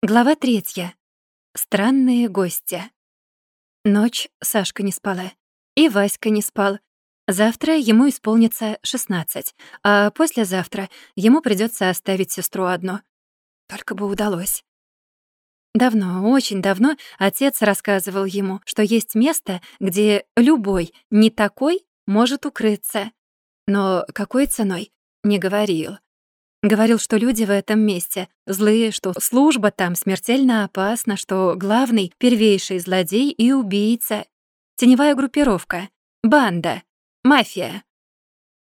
Глава третья. Странные гости. Ночь Сашка не спала. И Васька не спал. Завтра ему исполнится 16, а послезавтра ему придется оставить сестру одну. Только бы удалось. Давно, очень давно отец рассказывал ему, что есть место, где любой, не такой, может укрыться. Но какой ценой? Не говорил. Говорил, что люди в этом месте злые, что служба там смертельно опасна, что главный — первейший злодей и убийца. Теневая группировка, банда, мафия.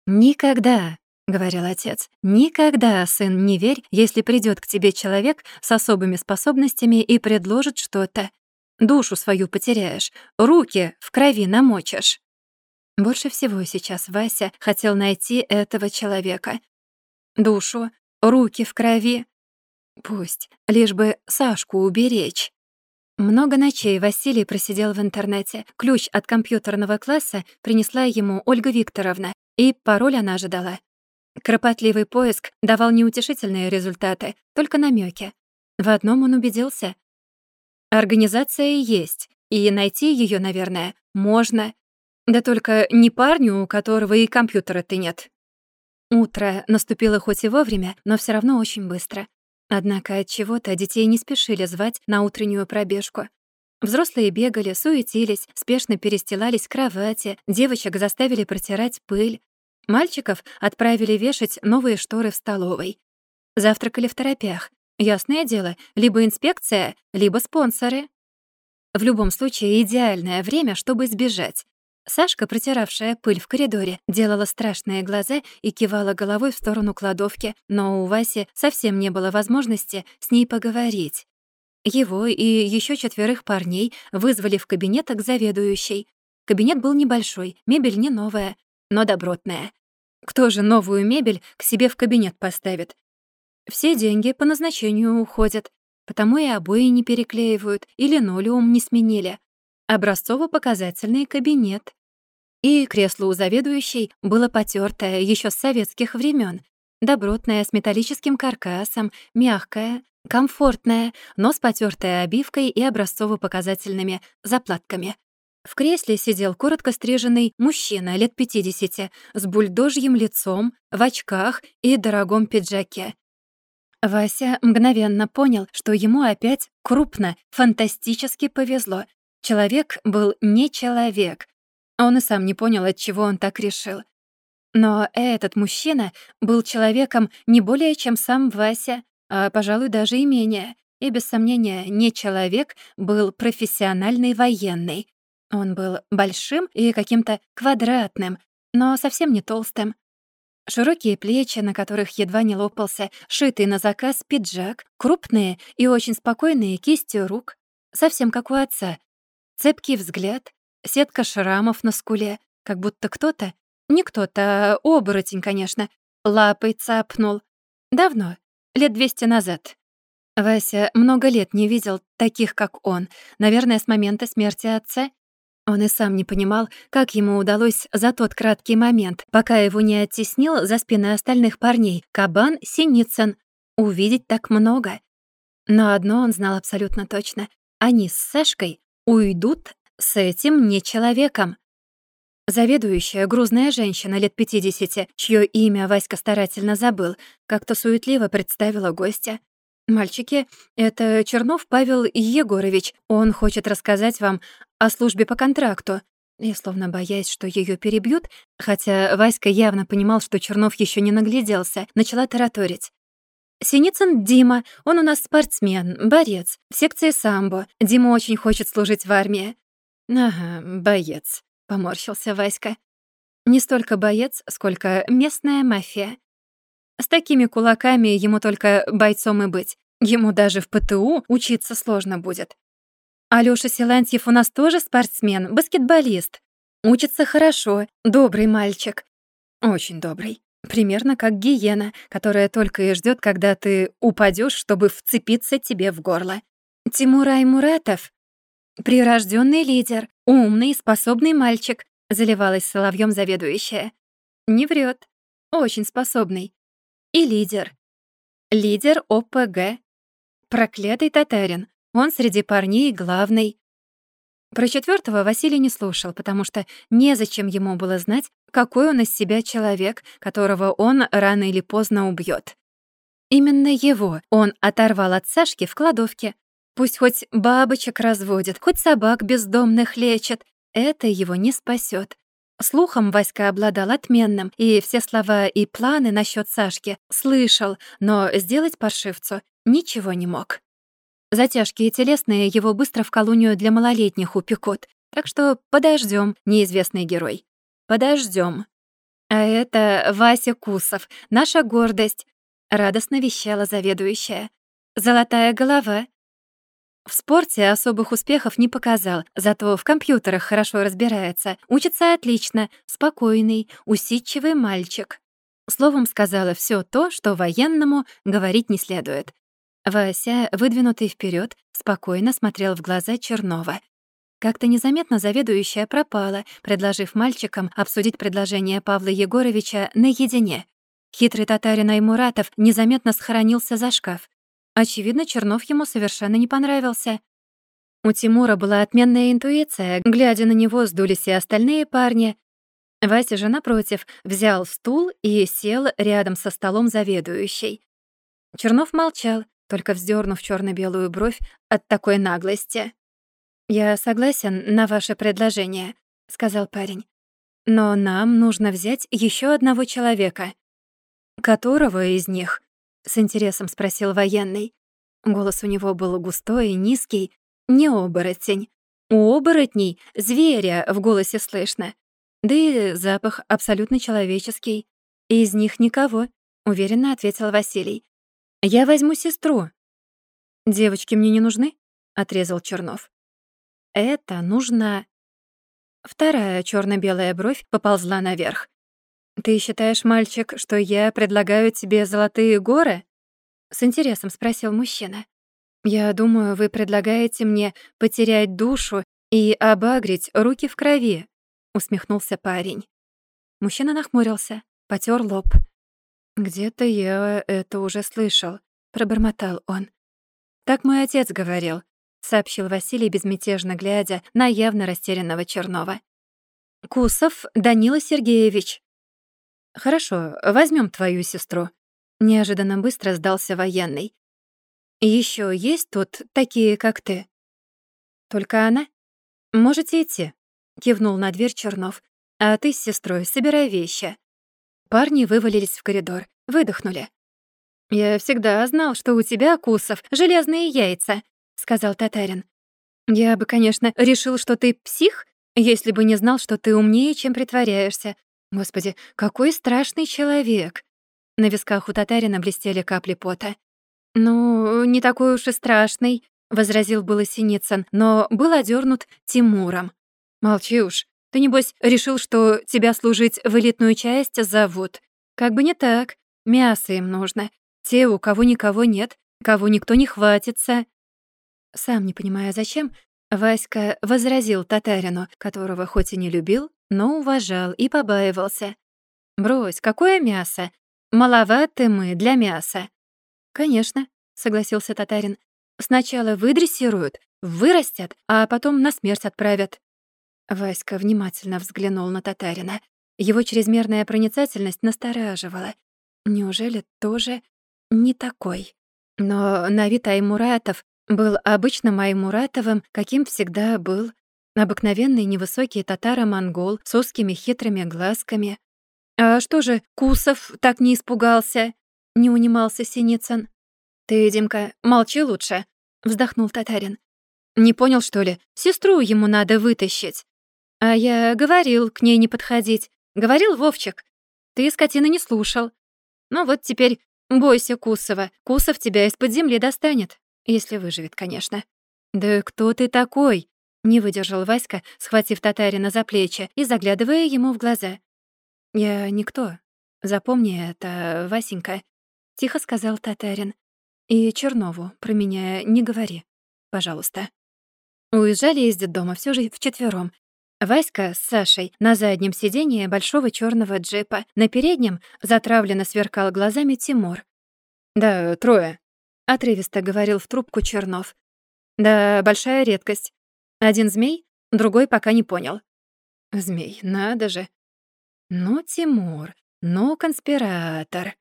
«Никогда», — говорил отец, — «никогда, сын, не верь, если придет к тебе человек с особыми способностями и предложит что-то. Душу свою потеряешь, руки в крови намочишь». Больше всего сейчас Вася хотел найти этого человека, душу, руки в крови. Пусть, лишь бы Сашку уберечь. Много ночей Василий просидел в интернете. Ключ от компьютерного класса принесла ему Ольга Викторовна, и пароль она ожидала. Кропотливый поиск давал неутешительные результаты, только намеки. В одном он убедился. Организация есть, и найти ее, наверное, можно. Да только не парню, у которого и компьютера-то нет. Утро наступило хоть и вовремя, но все равно очень быстро. Однако от чего-то детей не спешили звать на утреннюю пробежку. Взрослые бегали, суетились, спешно перестилались кровати, девочек заставили протирать пыль. Мальчиков отправили вешать новые шторы в столовой. Завтракали в торопях. Ясное дело, либо инспекция, либо спонсоры. В любом случае, идеальное время, чтобы сбежать. Сашка, протиравшая пыль в коридоре, делала страшные глаза и кивала головой в сторону кладовки, но у Васи совсем не было возможности с ней поговорить. Его и еще четверых парней вызвали в кабинет к заведующей. Кабинет был небольшой, мебель не новая, но добротная. Кто же новую мебель к себе в кабинет поставит? Все деньги по назначению уходят, потому и обои не переклеивают, и линолеум не сменили. Образцово-показательный кабинет. И кресло у заведующей было потертое еще с советских времен, добротное, с металлическим каркасом, мягкое, комфортное, но с потертой обивкой и образцово-показательными заплатками. В кресле сидел коротко стриженный мужчина лет 50 с бульдожьим лицом, в очках и дорогом пиджаке. Вася мгновенно понял, что ему опять крупно, фантастически повезло. Человек был не человек, он и сам не понял, от чего он так решил. Но этот мужчина был человеком не более, чем сам Вася, а, пожалуй, даже и менее. И, без сомнения, не человек, был профессиональный военный. Он был большим и каким-то квадратным, но совсем не толстым. Широкие плечи, на которых едва не лопался, шитый на заказ пиджак, крупные и очень спокойные кистью рук, совсем как у отца. Цепкий взгляд, Сетка шрамов на скуле, как будто кто-то, не кто-то, а оборотень, конечно, лапой цапнул. Давно, лет двести назад. Вася много лет не видел таких, как он, наверное, с момента смерти отца. Он и сам не понимал, как ему удалось за тот краткий момент, пока его не оттеснил за спины остальных парней, кабан Синицын, увидеть так много. Но одно он знал абсолютно точно. Они с Сашкой уйдут с этим не человеком. Заведующая, грузная женщина лет 50, чье имя Васька старательно забыл, как-то суетливо представила гостя. «Мальчики, это Чернов Павел Егорович. Он хочет рассказать вам о службе по контракту». И, словно боясь, что ее перебьют, хотя Васька явно понимал, что Чернов еще не нагляделся, начала тараторить. «Синицын Дима, он у нас спортсмен, борец, в секции самбо. Дима очень хочет служить в армии. «Ага, боец», — поморщился Васька. «Не столько боец, сколько местная мафия. С такими кулаками ему только бойцом и быть. Ему даже в ПТУ учиться сложно будет. Алёша Силантьев у нас тоже спортсмен, баскетболист. Учится хорошо, добрый мальчик. Очень добрый. Примерно как гиена, которая только и ждет, когда ты упадешь, чтобы вцепиться тебе в горло. Тимурай Муратов «Прирожденный лидер, умный, способный мальчик», — заливалась соловьем заведующая. «Не врет, Очень способный. И лидер. Лидер ОПГ. проклятый татарин. Он среди парней главный. Про четвертого Василий не слушал, потому что незачем ему было знать, какой он из себя человек, которого он рано или поздно убьет. Именно его он оторвал от Сашки в кладовке. Пусть хоть бабочек разводит, хоть собак бездомных лечит, это его не спасет. Слухом Васька обладал отменным, и все слова и планы насчет Сашки слышал, но сделать паршивцу ничего не мог. Затяжки и телесные его быстро в колонию для малолетних упекут, так что подождем, неизвестный герой. Подождем. А это Вася Кусов, наша гордость, радостно вещала заведующая. Золотая голова. В спорте особых успехов не показал, зато в компьютерах хорошо разбирается. Учится отлично, спокойный, усидчивый мальчик. Словом, сказала все то, что военному говорить не следует. Вася, выдвинутый вперед, спокойно смотрел в глаза Чернова. Как-то незаметно заведующая пропала, предложив мальчикам обсудить предложение Павла Егоровича наедине. Хитрый татарин Аймуратов незаметно схоронился за шкаф. Очевидно, Чернов ему совершенно не понравился. У Тимура была отменная интуиция, глядя на него, сдулись и остальные парни. Вася же, напротив, взял стул и сел рядом со столом заведующей. Чернов молчал, только вздернув черно белую бровь от такой наглости. «Я согласен на ваше предложение», — сказал парень. «Но нам нужно взять еще одного человека». «Которого из них?» — с интересом спросил военный. Голос у него был густой и низкий, не оборотень. У оборотней зверя в голосе слышно. Да и запах абсолютно человеческий. «Из них никого», — уверенно ответил Василий. «Я возьму сестру». «Девочки мне не нужны?» — отрезал Чернов. «Это нужно...» Вторая черно белая бровь поползла наверх. «Ты считаешь, мальчик, что я предлагаю тебе золотые горы?» С интересом спросил мужчина. «Я думаю, вы предлагаете мне потерять душу и обагрить руки в крови», — усмехнулся парень. Мужчина нахмурился, потер лоб. «Где-то я это уже слышал», — пробормотал он. «Так мой отец говорил», — сообщил Василий, безмятежно глядя на явно растерянного Чернова. «Кусов Данила Сергеевич». «Хорошо, возьмем твою сестру», — неожиданно быстро сдался военный. Еще есть тут такие, как ты?» «Только она?» «Можете идти», — кивнул на дверь Чернов. «А ты с сестрой собирай вещи». Парни вывалились в коридор, выдохнули. «Я всегда знал, что у тебя, Кусов, железные яйца», — сказал татарин. «Я бы, конечно, решил, что ты псих, если бы не знал, что ты умнее, чем притворяешься. Господи, какой страшный человек!» На висках у татарина блестели капли пота. «Ну, не такой уж и страшный», — возразил было Синицын, но был одернут Тимуром. «Молчи уж. Ты, небось, решил, что тебя служить в элитную часть зовут. Как бы не так. Мясо им нужно. Те, у кого никого нет, кого никто не хватится». Сам не понимая зачем, Васька возразил татарину, которого хоть и не любил, но уважал и побаивался. «Брось, какое мясо? Маловаты мы для мяса». «Конечно», — согласился татарин. «Сначала выдрессируют, вырастят, а потом на смерть отправят». Васька внимательно взглянул на татарина. Его чрезмерная проницательность настораживала. Неужели тоже не такой? Но на вид Аймуратов был обычным Аймуратовым, каким всегда был. Обыкновенный невысокий татаро-монгол с узкими хитрыми глазками. «А что же, Кусов так не испугался?» — не унимался Синицын. «Ты, Димка, молчи лучше», — вздохнул татарин. «Не понял, что ли? Сестру ему надо вытащить». «А я говорил к ней не подходить. Говорил Вовчик. Ты, скотина, не слушал. Ну вот теперь бойся Кусова. Кусов тебя из-под земли достанет. Если выживет, конечно». «Да кто ты такой?» — не выдержал Васька, схватив татарина за плечи и заглядывая ему в глаза. «Я никто. Запомни это, Васенька», — тихо сказал татарин. «И Чернову про меня не говори, пожалуйста». Уезжали из дома все же вчетвером, Васька с Сашей на заднем сиденье большого черного джипа, на переднем затравленно сверкал глазами Тимур. «Да, трое», — отрывисто говорил в трубку Чернов. «Да, большая редкость. Один змей, другой пока не понял». «Змей, надо же». «Ну, Тимур, ну, конспиратор».